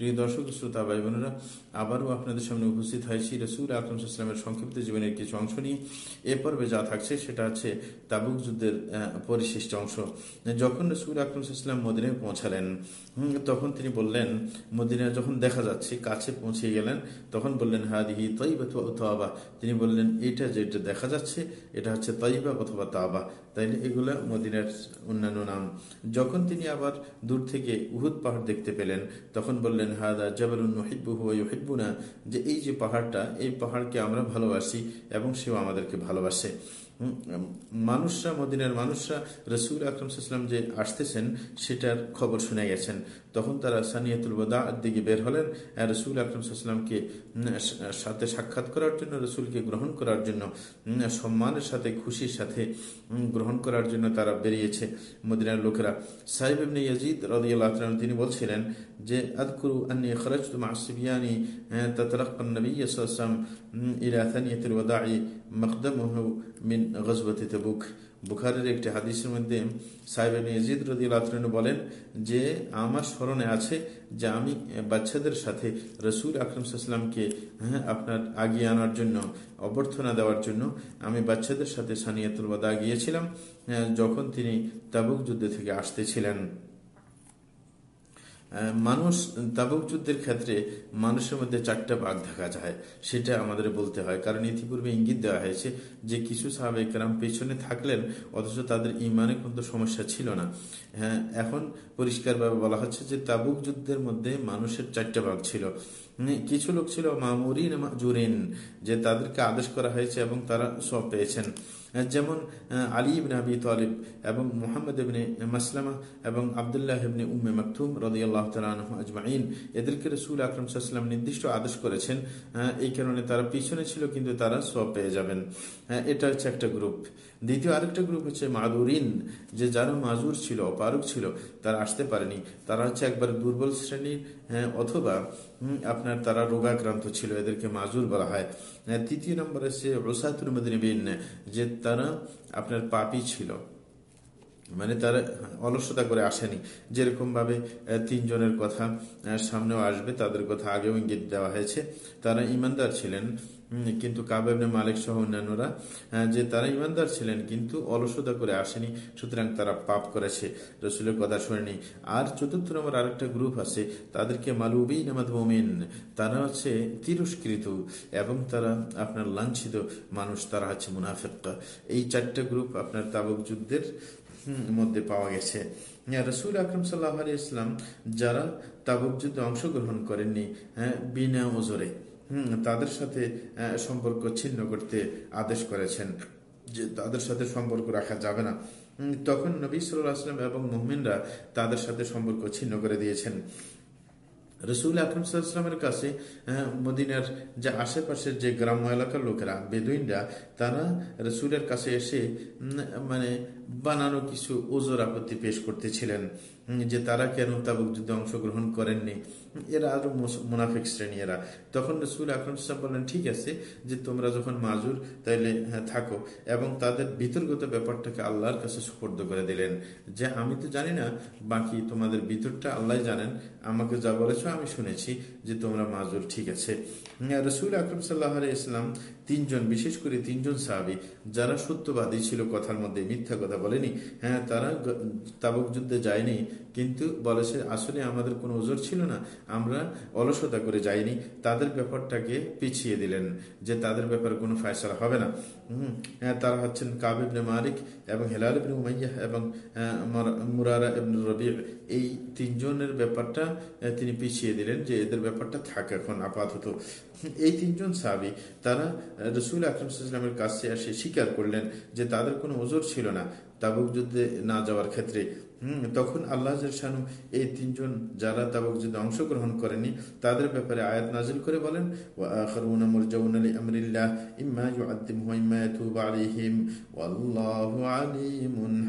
প্রিয় দর্শক, শ্রোতা ভাই বোনেরা আবারও আপনাদের সামনে উপস্থিত হয়েছি রসুল ইসলামের সংক্ষিপ্ত জীবনের কিছু অংশ নিয়ে। এ পর্বে যা থাকছে সেটা হচ্ছে তাবুক যুদ্ধের পরিশিষ্ট অংশ। যখন রসুল ইসলাম মদিনায় পৌঁছালেন তখন তিনি বললেন, মদিনা যখন দেখা যাচ্ছে, কাছে পৌঁছে গেলেন, তখন বললেন, হাদিহি তৈবা তাবা তিনি বললেন, এটা যেটা দেখা যাচ্ছে, এটা হচ্ছে তৈবা অথবা তাবা তাইলে এগুলো মদিনার অন্যান্য নাম। যখন তিনি আবার দূর থেকে উহুদ পাহাড় দেখতে পেলেন, তখন বললেন হাদা জবরুন নহিব্বু হুয়া যে এই যে পাহাড়টা, এই পাহাড়কে আমরা ভালোবাসি এবং সেও আমাদেরকে ভালোবাসে। মানুষরা, মদিনার মানুষরা রসুল আকরমসাল্লাম যে আসতেছেন, সেটার খবর শুনে গেছেন। তখন তারা সানিয়াতুল বদা দিকে বের হলেন রসুল আকরমসাল্লামকে সাথে সাক্ষাৎ করার জন্য, রসুলকে গ্রহণ করার জন্য সম্মানের সাথে, খুশির সাথে গ্রহণ করার জন্য তারা বেরিয়েছে মদিনার লোকেরা। সাহেব ইবনে ইয়াজিদ রদিয়াল্লাহ তিনি বলছিলেন যে আদকুরু আন্নি খরজতু মা সিবিয়ানি তাতালাক্কা নবী সাল্লাল্লাহু ইলা সানিয়াতুল ওয়াদা'i মাকদামুহু মিন গজবতে তবুক। বুখারের একটি হাদিসের মধ্যে সাহেব ইজিদ রদি বলেন যে, আমার স্মরণে আছে যে আমি বাচ্চাদের সাথে রসুল আকরম সাল্লামকে হ্যাঁ আপনার আগিয়ে আনার জন্য, অভ্যর্থনা দেওয়ার জন্য আমি বাচ্চাদের সাথে সানিয়াতুল বাদা গিয়েছিলাম যখন তিনি তাবুক যুদ্ধ থেকে আসতেছিলেন। মানুষ তাবুক যুদ্ধের ক্ষেত্রে মানুষের মধ্যে চারটা ভাগ দেখা যায়, সেটা আমাদের বলতে হয়। কারণ ইতিপূর্বে ইঙ্গিত দেওয়া হয়েছে যে কিছু সাহাবেকরাম পেছনে থাকলেন, অথচ তাদের ইমানে কিন্তু সমস্যা ছিল না। হ্যাঁ এখন পরিষ্কারভাবে বলা হচ্ছে যে তাবুক যুদ্ধের মধ্যে মানুষের চারটা ভাগ ছিল। কিছু লোক ছিল মামুরিন জুরিন, যে তাদেরকে আদেশ করা হয়েছে এবং তারা সব পেয়েছেন। যেমন আলী ইবনে আবি তালিব এবং মোহাম্মদ ইবনে মাসলামা এবং আবদুল্লাহ ইবনে উম্মে মাকথুম রদিয়াল্লাহ তালু আজমাইন এদেরকে রসুল আকরম সাল্লাম নির্দিষ্ট আদেশ করেছেন এই কারণে তারা পিছনে ছিল, কিন্তু তারা সব পেয়ে যাবেন। এটা হচ্ছে একটা গ্রুপ দ্বিতীয় আরেকটা গ্রুপ হচ্ছে মাদুরিন, যে যারা মাজুর ছিল অপারক ছিল, তারা আসতে পারেনি। তারা হচ্ছে একবার দুর্বল শ্রেণির অথবা আপনার তারা রোগাক্রান্ত ছিল, এদেরকে মাজুর বলা হয়। তৃতীয় নম্বর হচ্ছে রোসাতুর মদিন যে তারা আপনার পাপি ছিল। মানে তারা অলসতা করে আসেনি। যেরকম ভাবে তিনজনের কথা সামনেও আসবে, তাদের কথা আগেও ইঙ্গিত দেওয়া হয়েছে। তারা ইমানদার ছিলেন কিন্তু কাবেবনে মালিক সহ অন্যান্যরা যে তারা ইমানদার ছিলেন, কিন্তু অলসতা করে আসেনি, সুতরাং তারা পাপ করেছে। রসুলের কথা শুনেনি। আর চতুর্থ নম্বর আরেকটা গ্রুপ আছে, তাদেরকে মালুবি নামাদ মোমিন, তারা হচ্ছে তিরস্কৃত এবং তারা আপনার লাঞ্ছিত মানুষ, তারা হচ্ছে মুনাফেক্কা এই চারটা গ্রুপ আপনার তাবক যুদ্ধের মধ্যে পাওয়া গেছে। রসুল আকরম সাল্লাহ আলী ইসলাম যারা তাবক যুদ্ধে অংশগ্রহণ করেননি হ্যাঁ বিনা ওজরে তাদের সাথে সম্পর্ক ছিন্ন করতে আদেশ করেছেন। যে তাদের সাথে সম্পর্ক রাখা যাবে না। তখন নবী সাল্লাহ আসলাম এবং মোহমিনরা তাদের সাথে সম্পর্ক ছিন্ন করে দিয়েছেন। রসুল আকরম সাল্লামের কাছে মদিনার যে আশেপাশের যে গ্রাম্য এলাকার লোকেরা, বেদুইনরা, তারা রসুলের কাছে এসে মানে বানানো কিছু ওজোর আপত্তি পেশ করতেছিলেন যে তারা কেন তাবুক যুদ্ধে অংশগ্রহণ করেননি। এরা আরও মুনাফিক শ্রেণি এরা। তখন রসুল আকরম বললেন ঠিক আছে, যে তোমরা যখন মাজুর, তাইলে হ্যাঁ থাকো। এবং তাদের বিতর্গত ব্যাপারটাকে আল্লাহর কাছে সুপর্দ করে দিলেন। যে, আমি তো জানি না, বাকি তোমাদের ভিতরটা আল্লাহ জানেন। আমাকে যা বলেছ আমি শুনেছি যে তোমরা মাজুর, ঠিক আছে। রসুল আকরম সাল্লাহ ইসলাম তিনজন, বিশেষ করে তিনজন সাহাবি, যারা সত্যবাদী ছিল কথার মধ্যে, মিথ্যা কথা বলেনি। হ্যাঁ তারা তাবক যুদ্ধে যায়নি, কিন্তু বলে সে, আসলে আমাদের কোনো ওজোর ছিল না, আমরা অলসতা করে যাইনি, তাদের ব্যাপারটাকে পিছিয়ে দিলেন, যে তাদের ব্যাপারে কোনো ফয়সলা হবে না। হম তারা হচ্ছেন কাবিবনে মালিক এবং হেলাল ইবনে উমাইয়া এবং মুরারা ইবন রবি এই তিনজনের ব্যাপারটা তিনি পিছিয়ে দিলেন, যে এদের ব্যাপারটা থাকে এখন, আপাতত। এই তিনজন সাবি তারা রসুল আকরমসাল্লামের কাছে এসে স্বীকার করলেন, যে তাদের কোনো ওজোর ছিল না। তাবুক যুদ্ধে না যাওয়ার ক্ষেত্রে তখন আল্লাহ শানু এই তিনজন যারা তাবুক যুদ্ধে অংশগ্রহণ করেনি, তাদের ব্যাপারে আয়াত নাজিল করে বলেন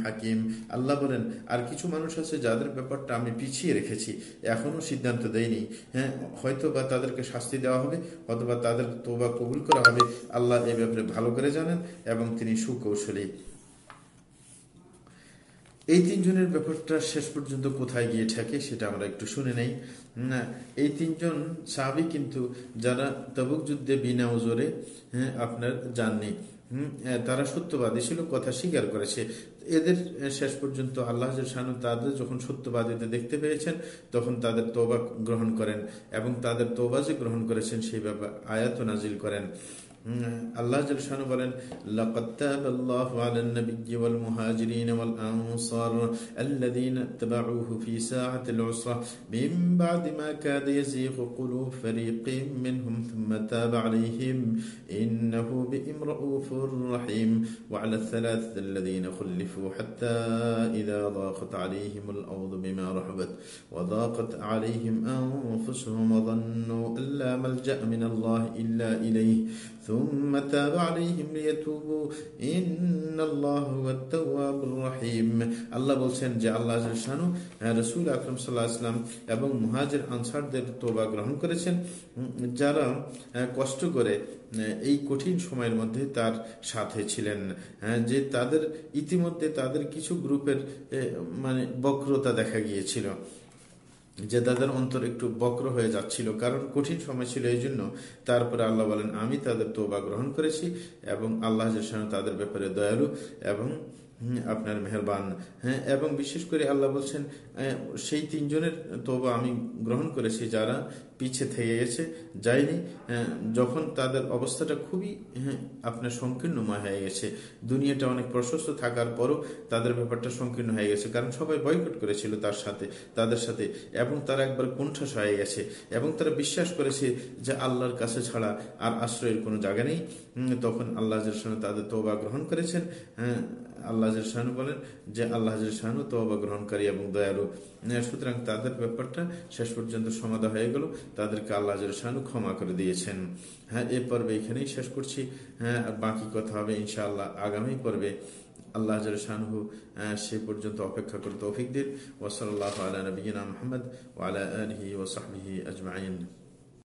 হাকিম। আল্লাহ বলেন, আর কিছু মানুষ আছে যাদের ব্যাপারটা আমি পিছিয়ে রেখেছি, এখনও সিদ্ধান্ত দেয়নি। হ্যাঁ হয়তো বা তাদেরকে শাস্তি দেওয়া হবে অথবা তাদের তোবা কবুল করা হবে। আল্লাহ এ ব্যাপারে ভালো করে জানেন এবং তিনি সুকৌশলী। এই তিনজনের ব্যাপারটা শেষ পর্যন্ত কোথায় গিয়ে ঠেকে সেটা আমরা একটু শুনে নেই। এই তিনজন সাহাবি কিন্তু যারা তবুক যুদ্ধে বিনা ওজোরে হ্যাঁ আপনার যাননি তারা সত্যবাদী ছিল, কথা স্বীকার করেছে এদের শেষ পর্যন্ত আল্লাহ শানু তাদের যখন সত্যবাদীতে দেখতে পেয়েছেন, তখন তাদের তোবা গ্রহণ করেন এবং তাদের তোবা যে গ্রহণ করেছেন, সেই ব্যাপার আয়াত নাজিল করেন। আল্লাহ জলশানু বলেন لقد تاب الله على النبي والمهاجرين والأنصار الذين اتبعوه في ساعة العسرة من بعد ما كاد يزيغ قلوب فريق منهم ثم تاب عليهم إنه بهم رؤوف رحيم وعلى الثلاثة الذين خلفوا حتى إذا ضاقت عليهم الأرض بما رحبت وضاقت عليهم أنفسهم وظنوا أن لا ملجأ من الله إلا إليه ثم تاب عليهم ليتوبوا إن الله هو التواب الرحيم আল্লাহ বলছেন যে আল্লাহ শানু রসুল আকরম সাল্লাহ আসলাম এবং মুহাজির আনসারদের তোবা গ্রহণ করেছেন যারা কষ্ট করে এই কঠিন সময়ের মধ্যে তার সাথে ছিলেন যে তাদের ইতিমধ্যে তাদের কিছু গ্রুপের মানে বক্রতা দেখা গিয়েছিল যে তাদের অন্তর একটু বক্র হয়ে যাচ্ছিল, কারণ কঠিন সময় ছিল এই জন্য। তারপরে আল্লাহ বলেন, আমি তাদের তোবা গ্রহণ করেছি এবং আল্লাহ তাদের ব্যাপারে দয়ালু এবং আপনার মেহরবান। হ্যাঁ এবং বিশেষ করে আল্লাহ বলছেন সেই তিনজনের তোবা আমি গ্রহণ করেছি যারা পিছে থেকে গেছে যায়নি যখন তাদের অবস্থাটা খুবই হ্যাঁ, আপনার সংকীর্ণময় হয়ে গেছে। দুনিয়াটা অনেক প্রশস্ত থাকার পরও তাদের ব্যাপারটা সংকীর্ণ হয়ে গেছে কারণ সবাই বয়কট করেছিল তার সাথে তাদের সাথে এবং তারা একবার কুণ্ঠাস হয়ে গেছে এবং তারা বিশ্বাস করেছে যে আল্লাহর কাছে ছাড়া আর আশ্রয়ের কোনো জায়গা নেই। তখন আল্লাহ তাদের তোবা গ্রহণ করেছেন। হ্যাঁ আল্লাহ শাহানু বলেন যে আল্লাহ শাহানু তোবা গ্রহণকারী এবং দয়ালু। সুতরাং তাদের ব্যাপারটা শেষ পর্যন্ত সমাধা হয়ে গেল। তাদেরকে আল্লাহ শাহানু ক্ষমা করে দিয়েছেন। হ্যাঁ এ পর্বে এখানেই শেষ করছি। হ্যাঁ বাকি কথা হবে ইনশাআল্লাহ আগামী পর্বে। আল্লাহ শাহু সে পর্যন্ত অপেক্ষা করে তৌফিক দিন। ওসল আল্লাহ আলা নবীনা মোহাম্মদ ওয়ালা আলহি ওসাহি আজমাইন।